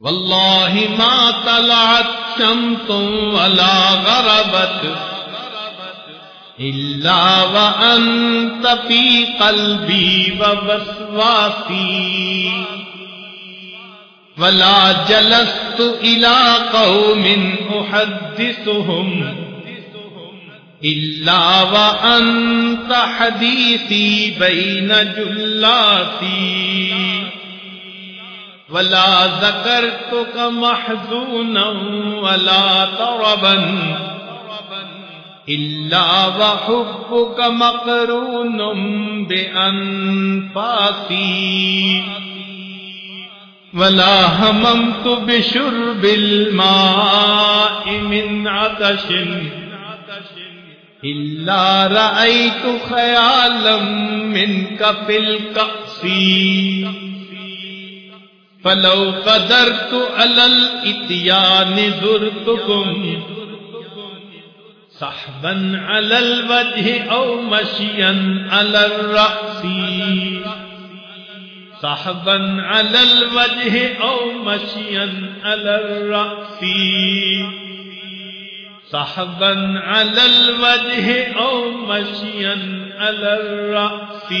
والله ما طلعت شمس ولا غربت إلا وأنت في قلبي ووسواسي ولا جلست إلى قوم أحدثهم إلا وأنت حديثي بين جلاتي ولا ذكرتك محزونا ولا طربا إلا وحبك مقرون بأنفاسي ولا هممت بشرب الماء من عطش إلا رأيت خيالا منك في الكأس. فلو قدرت على الاتيان زرتكم صحبا على الوجه أو مشيا على الرأس صحبا على الوجه أو مشيا على الرأس صحبا على الوجه أو مشيا على الرأس